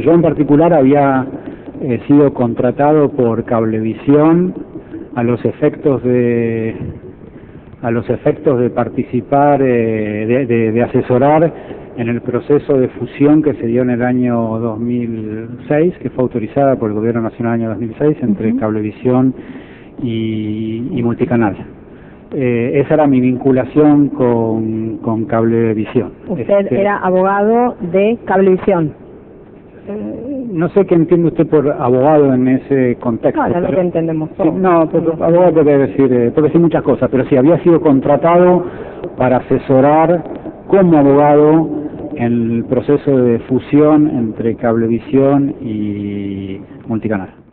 Yo en particular había eh, sido contratado por Cablevisión a los efectos de a los efectos de participar, eh, de, de, de, asesorar en el proceso de fusión que se dio en el año 2006, que fue autorizada por el Gobierno Nacional en el año 2006 entre uh -huh. Cablevisión y, y Multicanal. Eh, esa era mi vinculación con, con Cablevisión. Usted este, era abogado de Cablevisión. Eh, no sé qué entiende usted por abogado en ese contexto. No, no lo que entendemos Sí, no, porque abogado puede decir, eh, puede decir muchas cosas, pero sí, había sido contratado para asesorar como abogado en el proceso de fusión entre Cablevisión y Multicanal.